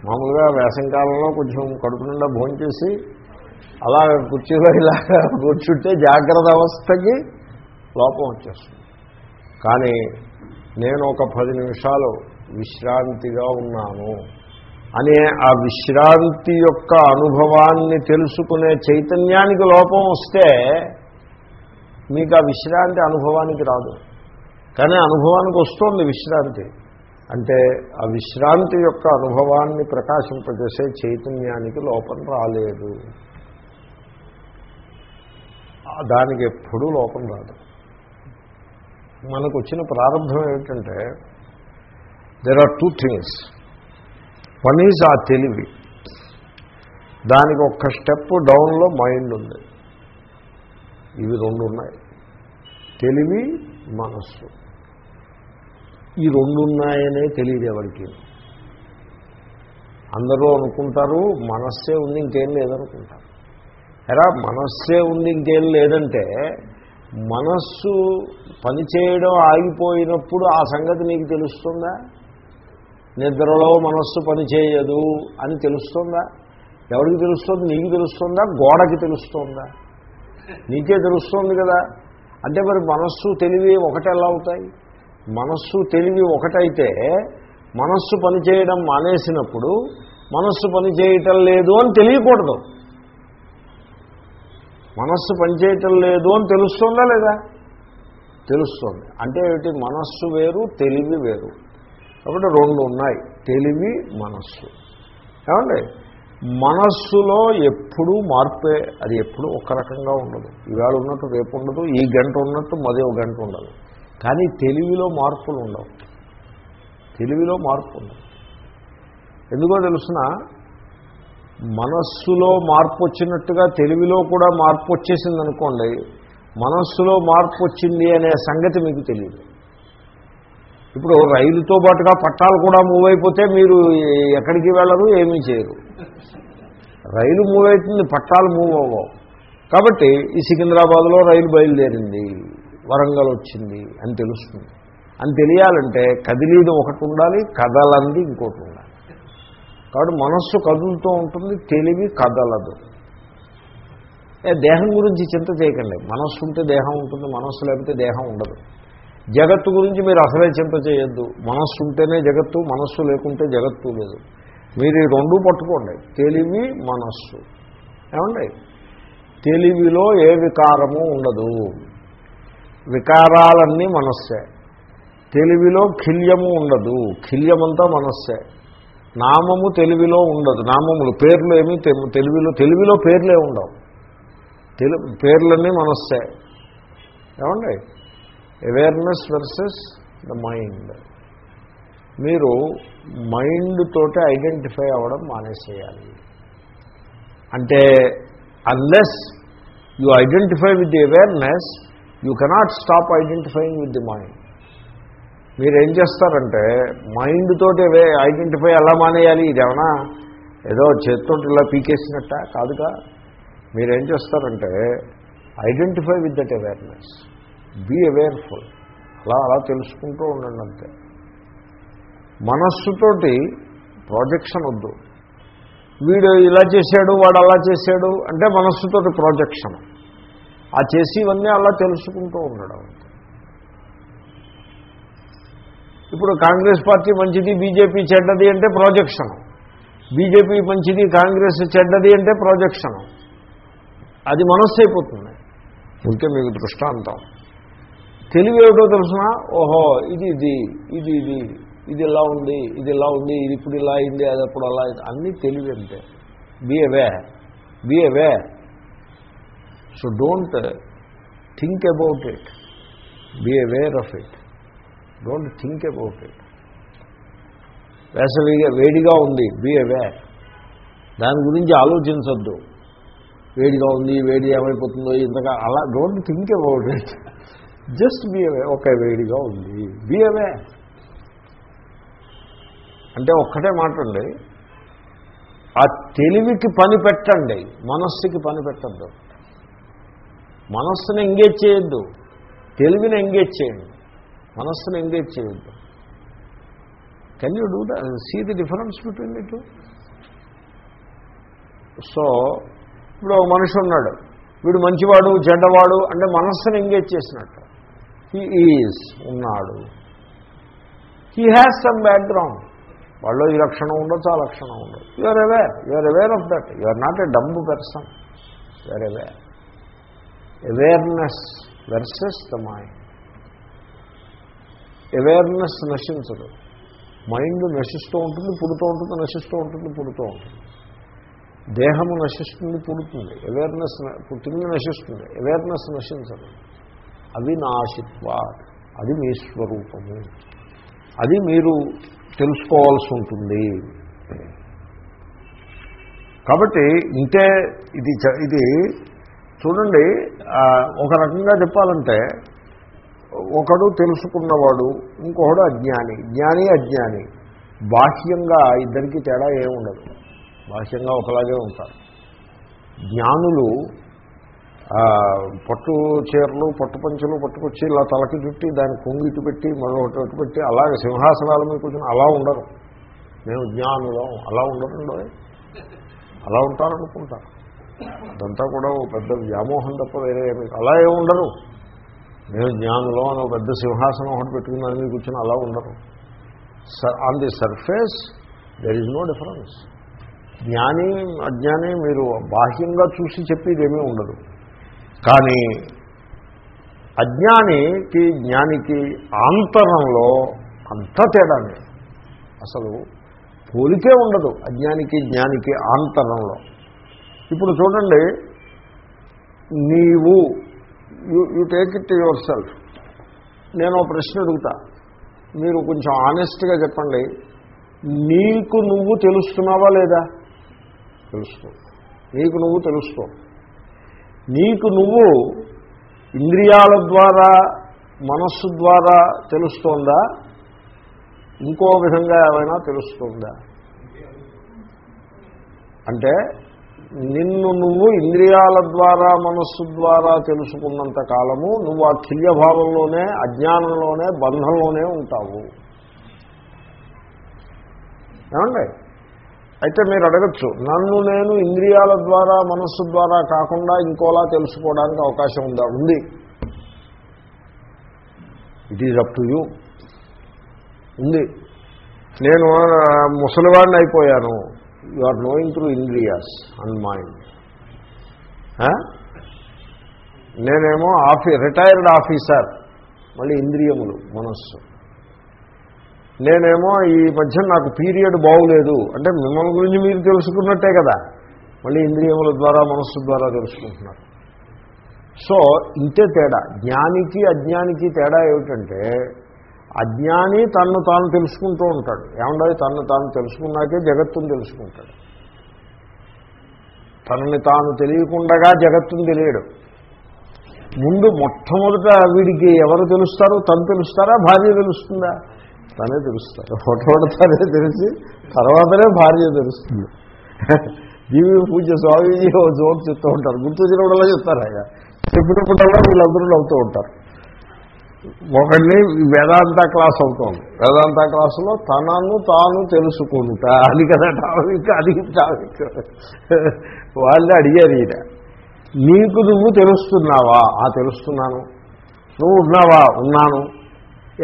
మామూలుగా వేసంకాలంలో కొంచెం కడుపు నిండా భోంచేసి అలా కుర్చీలో ఇలా కూర్చుంటే జాగ్రత్త అవస్థకి లోపం వచ్చేస్తుంది. కానీ నేను ఒక పది నిమిషాలు విశ్రాంతిగా ఉన్నాను అనే ఆ విశ్రాంతి యొక్క అనుభవాన్ని తెలుసుకునే చైతన్యానికి లోపం వస్తే మీకు ఆ విశ్రాంతి అనుభవానికి రాదు. కానీ అనుభవానికి వస్తుంది విశ్రాంతి. అంటే ఆ విశ్రాంతి యొక్క అనుభవాన్ని ప్రకాశింపజేసే చైతన్యానికి లోపం రాలేదు. దానికి ఎప్పుడూ లోపం రాదు. మనకు వచ్చిన ప్రారంభం ఏమిటంటే there are two things one is ఆ తెలివి. దానికి ఒక్క స్టెప్ డౌన్లో మైండ్ ఉంది. ఇవి రెండు ఉన్నాయి తెలివి మనస్సు. ఈ రెండు ఉన్నాయనే తెలియదు ఎవరికి. అందరూ అనుకుంటారు మనస్సే ఉంది ఇంకేం లేదనుకుంటారు. ఎలా మనస్సే ఉంది ఇంకేం లేదంటే మనస్సు పనిచేయడం ఆగిపోయినప్పుడు ఆ సంగతి నీకు తెలుస్తుందా? నిద్రలో మనస్సు పనిచేయదు అని తెలుస్తుందా? ఎవరికి తెలుస్తుంది? నీకు తెలుస్తుందా? గోడకి తెలుస్తుందా? నీకే తెలుస్తుంది కదా. అంటే మరి మనస్సు తెలివి ఒకటి ఎలా అవుతాయి? మనస్సు తెలివి ఒకటైతే మనస్సు పనిచేయడం మానేసినప్పుడు మనస్సు పనిచేయటం లేదు అని తెలియకూడదు. మనస్సు పనిచేయటం లేదు అని తెలుస్తుందా లేదా? తెలుస్తుంది. అంటే ఏమిటి? మనస్సు వేరు తెలివి వేరు. కాబట్టి రెండు ఉన్నాయి. తెలివి మనస్సు. ఏమండి? మనస్సులో ఎప్పుడూ మార్పే అది ఎప్పుడూ ఒక రకంగా ఉండదు. ఇవాళ ఉన్నట్టు రేపు ఉండదు. ఈ గంట ఉన్నట్టు మరో ఒక గంట ఉండదు. కానీ తెలివిలో మార్పులు ఉండవు. తెలివిలో మార్పు ఉండదు ఎందుకో తెలుసిన మనస్సులో మార్పు వచ్చినట్టుగా తెలివిలో కూడా మార్పు వచ్చేసింది అనుకోండి మనస్సులో మార్పు వచ్చింది అనే సంగతి మీకు తెలియదు. ఇప్పుడు రైలుతో పాటుగా పట్టాలు కూడా మూవ్ అయిపోతే మీరు ఎక్కడికి వెళ్ళరు ఏమీ చేయరు. రైలు మూవ్ అవుతుంది పట్టాలు మూవ్ అవ్వవు. కాబట్టి ఈ సికింద్రాబాద్లో రైలు బయలుదేరింది. వరంగల్ వచ్చింది అని తెలుస్తుంది. అని తెలియాలంటే కదిలీది ఒకటి ఉండాలి కదలంది ఇంకోటి ఉండాలి. కాబట్టి మనస్సు కదులుతూ ఉంటుంది తెలివి కదలదు. ఏ దేహం గురించి చింత చేయకండి. మనస్సు ఉంటే దేహం ఉంటుంది మనస్సు లేకపోతే దేహం ఉండదు. జగత్తు గురించి మీరు అసలే చింత చేయొద్దు. మనస్సు ఉంటేనే జగత్తు మనస్సు లేకుంటే జగత్తు లేదు. మీరు ఈ రెండూ పట్టుకోండి. తెలివి మనస్సు. ఏమండి? తెలివిలో ఏ వికారము ఉండదు. వికారాలన్నీ మనస్సే. తెలివిలో ఖిల్యము ఉండదు. ఖిల్యమంతా మనస్సే. నామము తెలివిలో ఉండదు. నామములు పేర్లు ఏమీ తెలివిలో తెలివిలో పేర్లే ఉండవు. తెలు పేర్లన్నీ మనస్సే. ఏమండి? అవేర్నెస్ వర్సెస్ ద మైండ్ మీరు మైండ్ తోటి ఐడెంటిఫై అవ్వడం మానేసేయాలి. అంటే unless you identify with the awareness you cannot stop identifying with the mind మీరు ఏం చేస్తారంటే మైండ్ తోటి ఐడెంటిఫై ఎలా మానేయాలి. ఇదేమన్నా ఏదో చేతితోటి ఇలా పీకేసినట్ట? కాదుగా. మీరేం చేస్తారంటే identify with that awareness be అవేర్ఫుల్ అలా అలా తెలుసుకుంటూ ఉండండి అంతే. మనస్సుతోటి ప్రాజెక్షన్ వద్దు. వీడు ఇలా చేశాడు వాడు అలా చేశాడు అంటే మనస్సుతోటి ప్రాజెక్షన్ ఆ చేసేవన్నీ అలా తెలుసుకుంటూ ఉండడం. ఇప్పుడు కాంగ్రెస్ పార్టీ మంచిది బీజేపీ చెడ్డది అంటే ప్రాజెక్షన్ బీజేపీ మంచిది కాంగ్రెస్ చెడ్డది అంటే ప్రాజెక్షన్ అది మనస్సు అయిపోతుంది ఇంకే మీకు దృష్టాంతం. తెలివి ఏమిటో తెలుసిన ఓహో ఇది ఇది ఇది ఇది ఇది ఇలా ఉంది ఇది ఇలా ఉంది ఇది ఇప్పుడు ఇలా అయింది అది అప్పుడు అలా అయింది. అన్నీ తెలివి అంతే be aware be aware so don't think about it be aware of it don't think about it వేసవిగా వేడిగా ఉంది బీ అవేర్ దాని గురించి ఆలోచించద్దు. వేడిగా ఉంది వేడి ఏమైపోతుందో ఇంతగా అలా don't think about it just be aware ఒక వేడిగా ఉంది బీ అవే అంటే ఒక్కటే మాట అండి. ఆ తెలివికి పని పెట్టండి మనస్సుకి పని పెట్టద్దు. మనస్సును ఎంగేజ్ చేయొద్దు. తెలివిని ఎంగేజ్ చేయండి. మనస్సును ఎంగేజ్ చేయొద్దు. Can you do the see the difference between it so ఇప్పుడు ఒక మనిషి ఉన్నాడు. వీడు మంచివాడు చెడ్డవాడు అంటే మనస్సును ఎంగేజ్ చేసినట్టు. హీ ఈజ్ ఉన్నాడు. హీ హ్యాస్ సమ్ బ్యాక్గ్రౌండ్ వాళ్ళు ఈ లక్షణం ఉండొచ్చు ఆ లక్షణం ఉండదు you're aware you're aware of that you're not a dumb person you're aware awareness versus the mind awareness నశించదు. మైండ్ నశిస్తూ ఉంటుంది పుడుతూ ఉంటుంది నశిస్తూ ఉంటుంది పుడుతూ ఉంటుంది. దేహము నశిస్తుంది పుడుతుంది. అవేర్నెస్ పుట్టింది నశిస్తుంది. అవేర్నెస్ నశించదు. అవి నాశిత్వ అది మీ స్వరూపము. అది మీరు తెలుసుకోవాల్సి ఉంటుంది. కాబట్టి ఇంతే ఇది ఇది చూడండి ఒక రకంగా చెప్పాలంటే ఒకడు తెలుసుకున్నవాడు ఇంకొకడు అజ్ఞాని. జ్ఞాని అజ్ఞాని. బాహ్యంగా ఇద్దరికి తేడా ఏముండదు బాహ్యంగా ఒకలాగే ఉంటారు. జ్ఞానులు పట్టు చీరలు పట్టు పంచులు పట్టుకొచ్చి ఇలా తలకి చుట్టి దాన్ని కొంగిటు పెట్టి మరొకటి పెట్టి అలాగే సింహాసనాల మీద కూర్చొని అలా ఉండరు. మేము జ్ఞానులం. అలా ఉండరండి. అలా ఉంటారనుకుంటారు. అదంతా కూడా ఓ పెద్ద వ్యామోహం తప్ప వేరే అలా ఏముండరు నేను జ్ఞానంలో అని ఒక పెద్ద సింహాసనం ఒకటి పెట్టుకున్నాను దాని మీద కూర్చొని అలా ఉండరు. On the surface there is no difference జ్ఞాని అజ్ఞాని మీరు బాహ్యంగా చూసి చెప్పేది ఏమీ ఉండదు. కానీ అజ్ఞానికి జ్ఞానికి ఆంతరంలో అంత తేడానే అసలు పోలికే ఉండదు అజ్ఞానికి జ్ఞానికి ఆంతరంలో. ఇప్పుడు చూడండి నీవు you you take it yourself నేను ప్రశ్న అడుగుతా. మీరు కొంచెం ఆనెస్ట్గా చెప్పండి. నీకు నువ్వు తెలుస్తున్నావా లేదా? తెలుస్తూ నీకు నువ్వు తెలుస్తూ నీకు నువ్వు ఇంద్రియాల ద్వారా మనస్సు ద్వారా తెలుస్తోందా? ఇంకో విధంగా ఏమైనా తెలుస్తుందా? అంటే నిన్ను నువ్వు ఇంద్రియాల ద్వారా మనస్సు ద్వారా తెలుసుకున్నంత కాలము నువ్వు ఆ కిల్యభావంలోనే అజ్ఞానంలోనే బంధంలోనే ఉంటావు. ఏమండి? అయితే మీరు అడగచ్చు నన్ను నేను ఇంద్రియాల ద్వారా మనస్సు ద్వారా కాకుండా ఇంకోలా తెలుసుకోవడానికి అవకాశం ఉందా? ఉంది. It is up to you ఉంది. నేను ముసలివాడిని అయిపోయాను. యు ఆర్ నోయింగ్ త్రూ ఇంద్రియాస్ అండ్ మైండ్. నేనేమో ఆఫీ రిటైర్డ్ ఆఫీసర్. మళ్ళీ ఇంద్రియములు మనస్సు. నేనేమో ఈ మధ్య నాకు పీరియడ్ బాగులేదు. అంటే మిమ్మల్ని గురించి మీరు తెలుసుకున్నట్టే కదా. మళ్ళీ ఇంద్రియముల ద్వారా మనస్సు ద్వారా తెలుసుకుంటున్నారు. సో ఇంతే తేడా. జ్ఞానికి అజ్ఞానికి తేడా ఏమిటంటే అజ్ఞాని తన్ను తాను తెలుసుకుంటూ ఉంటాడు. ఏమంటే తన్ను తాను తెలుసుకున్నాకే జగత్తును తెలుసుకుంటాడు. తనని తాను తెలియకుండగా జగత్తును తెలియడు. ముందు మొట్టమొదట వీడికి ఎవరు తెలుస్తారు తను తెలుస్తారా? భార్య తెలుస్తుందా? తనే తెలుస్తారు మొట్టమొదట తనే తెలిసి తర్వాతనే భార్య తెలుస్తుంది. దీవి పూజ స్వామీజీ ఓ జోక్ చెప్తూ ఉంటారు. గుర్తు వచ్చినప్పుడల్లా చెప్తారు ఆయన. చెప్పినప్పుడల్లా వీళ్ళందరూ అవుతూ ఉంటారు. ఒకళ్ళే వేదాంత క్లాస్ అవుతోంది. వేదాంత క్లాసులో తనను తాను తెలుసుకుంట. అది కదా టాపిక్ అది టాపిక్. వాళ్ళు అడిగారు ఈయన. నీకు నువ్వు తెలుస్తున్నావా? ఆ తెలుస్తున్నాను. నువ్వు ఉన్నావా? ఉన్నాను.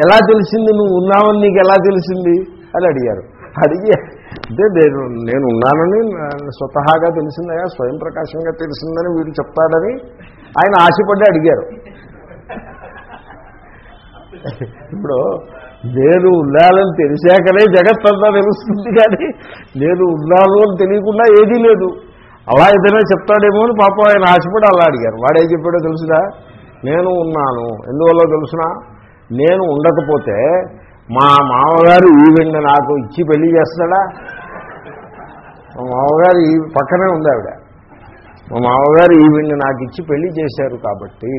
ఎలా తెలిసింది? నువ్వు ఉన్నావని నీకు ఎలా తెలిసింది? అని అడిగారు. అడిగి అంటే నేను నేను ఉన్నానని స్వతహాగా తెలిసిందయా? స్వయం ప్రకాశంగా తెలిసిందని వీడు చెప్తాడని ఆయన ఆశపడి అడిగారు. ఇప్పుడు నేను ఉన్నానని తెలిసాకనే జగత్తంతా తెలుస్తుంది కానీ నేను ఉన్నాను అని తెలియకుండా ఏదీ లేదు. అలా ఏదైనా చెప్తాడేమో అని పాపం ఆయన ఆశపడి అలా అడిగారు. వాడేం చెప్పాడో తెలుసుదా? నేను ఉన్నాను. ఎందువల్ల తెలుసునా? నేను ఉండకపోతే మా మామగారు ఈవెండ్ నాకు ఇచ్చి పెళ్ళి చేస్తాడా? మా మామగారు ఈ పక్కనే ఉంది ఆవిడ. మా మామగారు ఈవెండ్ నాకు ఇచ్చి పెళ్ళి చేశారు కాబట్టి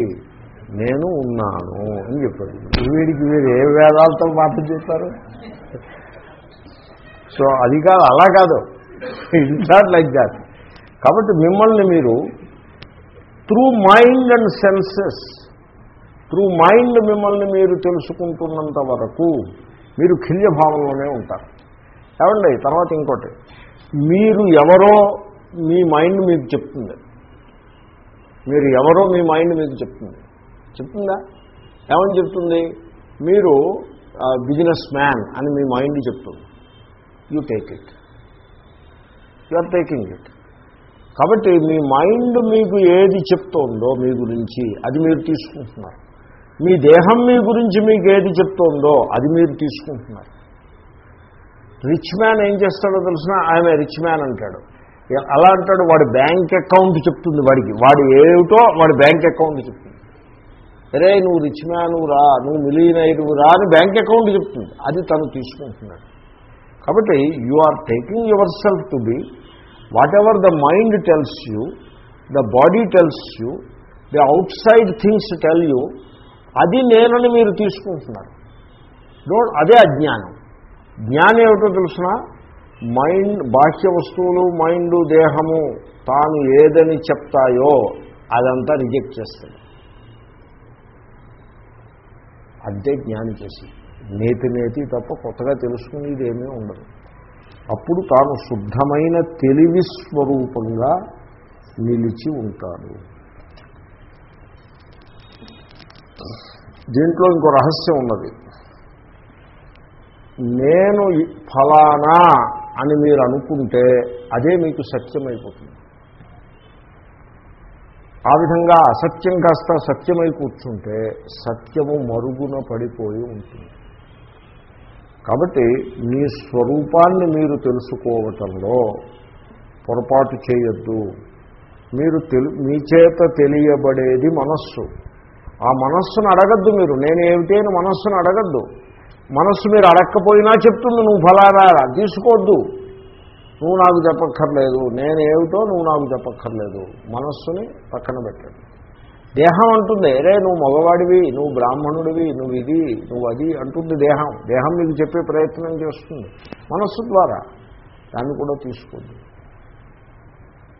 నేను ఉన్నాను అని చెప్పాడు. వీడికి మీరు ఏ వేదాలతో మాట చెప్తారు సో అది కాదు అలా కాదు. ఇట్స్ నాట్ లైక్ దాట్ కాబట్టి మిమ్మల్ని మీరు through mind and senses through mind మిమ్మల్ని మీరు తెలుసుకుంటున్నంత వరకు మీరు కిల్య భావంలోనే ఉంటారు. ఏమండి? తర్వాత ఇంకోటి. మీరు ఎవరో మీ మైండ్ మీకు చెప్తుంది. మీరు ఎవరో మీ మైండ్ మీకు చెప్తుంది. చెప్తుందా? ఏమని చెప్తుంది? మీరు బిజినెస్ మ్యాన్ అని మీ మైండ్ చెప్తుంది. You take it you are taking it కాబట్టి మీ మైండ్ మీకు ఏది చెప్తోందో మీ గురించి అది మీరు తీసుకుంటున్నారు. మీ దేహం మీ గురించి మీకు ఏది చెప్తోందో అది మీరు తీసుకుంటున్నారు. రిచ్ మ్యాన్ ఏం చేస్తాడో తెలిసిన? ఆమె రిచ్ మ్యాన్ అంటాడు. అలా అంటాడు వాడి బ్యాంక్ అకౌంట్ చెప్తుంది వాడికి. వాడు ఏమిటో వాడి బ్యాంక్ అకౌంట్ చెప్తుంది. అరే నువ్వు రిచ్ మ్యాన్ రా నువ్వు మిలీనైరు రా అని బ్యాంక్ అకౌంట్ చెప్తుంది. అది తను తీసుకుంటున్నాడు. కాబట్టి you are taking yourself to be whatever the mind tells you the body tells you the outside things tell you అది నేనని మీరు తీసుకుంటున్నారు. డోంట్ అదే అజ్ఞానం. జ్ఞానం ఏమిటో తెలుసిన? మైండ్ బాహ్య వస్తువులు మైండ్ దేహము తాను ఏదని చెప్తాయో అదంతా రిజెక్ట్ చేస్తుంది. అంతే జ్ఞాని చేసి నేతి నేతి తప్ప కొత్తగా తెలుసుకునేది ఏమీ ఉండదు. అప్పుడు తాను శుద్ధమైన తెలివి స్వరూపంగా నిలిచి ఉంటాడు. దీంట్లో ఇంకో రహస్యం ఉన్నది. నేను ఫలానా అని మీరు అనుకుంటే అదే మీకు సత్యమైపోతుంది. ఆ విధంగా అసత్యం కాస్త సత్యమై కూర్చుంటే సత్యము మరుగున పడిపోయి ఉంటుంది. కాబట్టి మీ స్వరూపాన్ని మీరు తెలుసుకోవటంలో పొరపాటు చేయొద్దు. మీరు తెలు మీ చేత తెలియబడేది మనస్సు. ఆ మనస్సును అడగద్దు మీరు. నేనేమిటి అని మనస్సును అడగద్దు. మనస్సు మీరు అడగకపోయినా చెప్తుంది నువ్వు ఫలానా తీసుకోవద్దు నువ్వు నాకు చెప్పక్కర్లేదు నేనేమిటో నువ్వు నాకు చెప్పక్కర్లేదు. మనస్సుని పక్కన పెట్టాడు. దేహం అంటుంది అరే నువ్వు మగవాడివి నువ్వు బ్రాహ్మణుడివి నువ్వు ఇది నువ్వు అది అంటుంది దేహం. దేహం మీకు చెప్పే ప్రయత్నం చేస్తుంది. మనస్సు ద్వారా దాన్ని కూడా తీసుకోండి.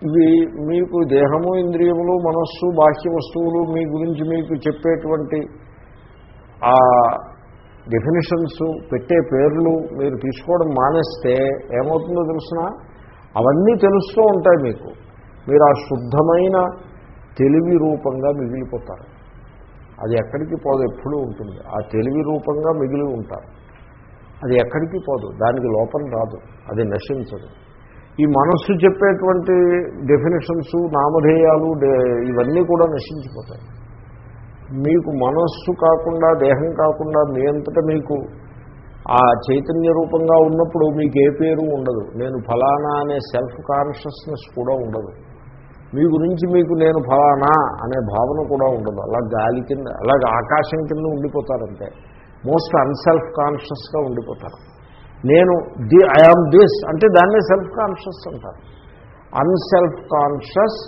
ఇవి మీకు దేహము ఇంద్రియములు మనస్సు బాహ్య వస్తువులు మీ గురించి మీకు చెప్పేటువంటి డెఫినేషన్స్ పెట్టే పేర్లు మీరు తీసుకోవడం మానేస్తే ఏమవుతుందో తెలుసిన? అవన్నీ తెలుస్తూ ఉంటాయి మీకు. మీరు ఆ శుద్ధమైన తెలివి రూపంగా మిగిలిపోతారు. అది ఎక్కడికి పోదు ఎప్పుడూ ఉంటుంది. ఆ తెలివి రూపంగా మిగిలి ఉంటారు. అది ఎక్కడికి పోదు దానికి లోపం రాదు అది నశించదు. ఈ మనస్సు చెప్పేటువంటి డెఫినేషన్స్ నామధేయాలు ఇవన్నీ కూడా నశించిపోతాయి. మీకు మనస్సు కాకుండా దేహం కాకుండా మీ అంతటా మీకు ఆ చైతన్య రూపంగా ఉన్నప్పుడు మీకు ఏ పేరు ఉండదు. నేను ఫలానా అనే సెల్ఫ్ కాన్షియస్నెస్ కూడా ఉండదు. మీ గురించి మీకు నేను ఫలానా అనే భావన కూడా ఉండదు. అలా గాలి కింద అలాగే ఆకాశం కింద ఉండిపోతారంటే మోస్ట్ అన్సెల్ఫ్ కాన్షియస్గా ఉండిపోతారు. నేను ది ఐఆమ్ దిస్ అంటే దాన్నే సెల్ఫ్ కాన్షియస్ అంటారు. అన్సెల్ఫ్ కాన్షియస్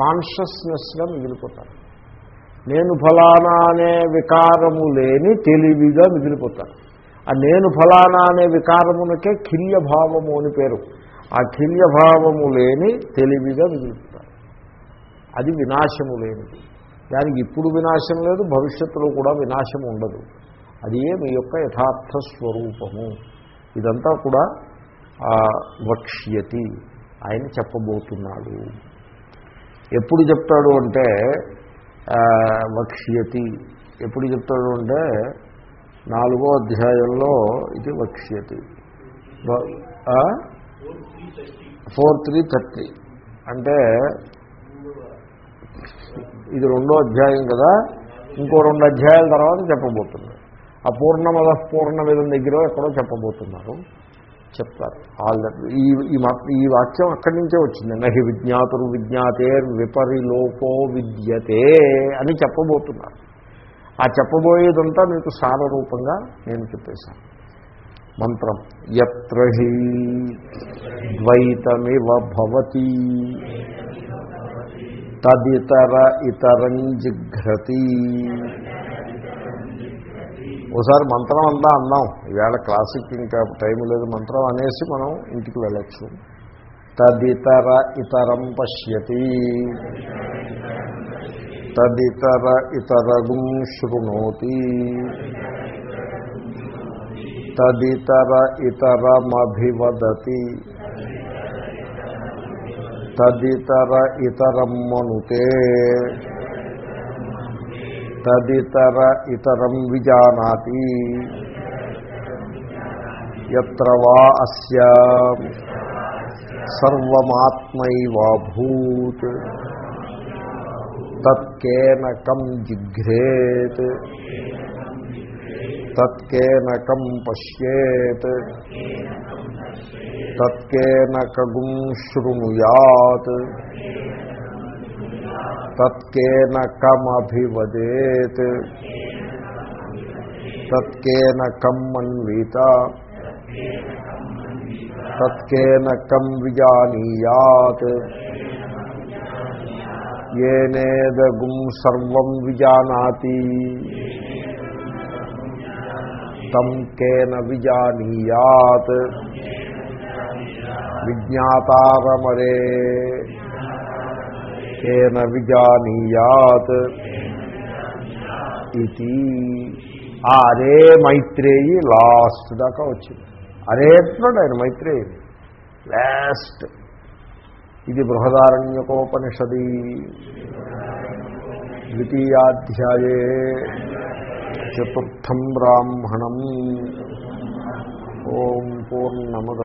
కాన్షియస్నెస్గా మిగిలిపోతారు. నేను ఫలానా అనే వికారము లేని తెలివిగా మిగిలిపోతాను. ఆ నేను ఫలానా అనే వికారమునకే కిల్యభావము అని పేరు. ఆ కిల్యభావము లేని తెలివిగా మిగిలిపోతారు అది వినాశము లేనిది. దానికి ఇప్పుడు వినాశం లేదు భవిష్యత్తులో కూడా వినాశం ఉండదు. అది మీ యొక్క యథార్థ స్వరూపము. ఇదంతా కూడా వక్ష్యతి. ఆయన చెప్పబోతున్నాడు. ఎప్పుడు చెప్తాడు అంటే వక్ష్యతి. ఎప్పుడు చెప్తాడు అంటే నాలుగో అధ్యాయంలో ఇది వక్ష్యతి. Four three thirty. అంటే ఇది రెండో అధ్యాయం కదా ఇంకో రెండు అధ్యాయాల తర్వాత చెప్పబోతుంది ఆ పూర్ణమద పూర్ణమిదం దగ్గర ఎక్కడో చెప్పబోతున్నారు. చెప్తారు. ఈ ఈ వాక్యం అక్కడి నుంచే వచ్చింది. నహి విజ్ఞాతురు విజ్ఞాతే విపరిలోకో విద్యతే అని చెప్పబోతున్నారు. ఆ చెప్పబోయేదంతా మీకు సారరూపంగా నేను చెప్పేశాను. మంత్రం ఎత్ర హి ద్వైతమివ భవతి తదితర ఇతరం జిఘ్రతి ఓసారి మంత్రం అంతా అన్నాం. ఈవేళ క్లాసిక్ ఇంకా టైం లేదు మంత్రం అనేసి మనం ఇంటికి వెళ్ళచ్చు. తదితర ఇతరం పశ్యతి. తదితర ఇతరగుం శృణోతి. తదితర ఇతరమభివదతి. తదితర ఇతరం మనుతే. తదితర ఇతరం విజానాతి. ఎత్ర వా అస్య. సర్వమాత్మైవాభూత్ తత్కేనకం జిఘ్రేత్. తత్కేనకం పశ్యేత్. తత్కేనకగుం శృణుయాత్. తత్కేన కమభివదేత్. తత్కేనకమభివదేత్ తత్కేనకం తత్కేన కం విజానీయాత్ ఏనేదగుం సర్వం విజానాతి. తం కేన విజానీయాత్. విజ్ఞాతారమరే. కేన విజానీయాత్ ఇది ఆ అరే మైత్రేయి లాస్ట్ దాకా వచ్చింది అరే అంటున్నాడు ఆయన మైత్రేయి లాస్ట్ ఇది బృహదారణ్యకోపనిషది ద్వితీయాధ్యాయే చతుర్థం బ్రాహ్మణం ఓం పూర్ణముద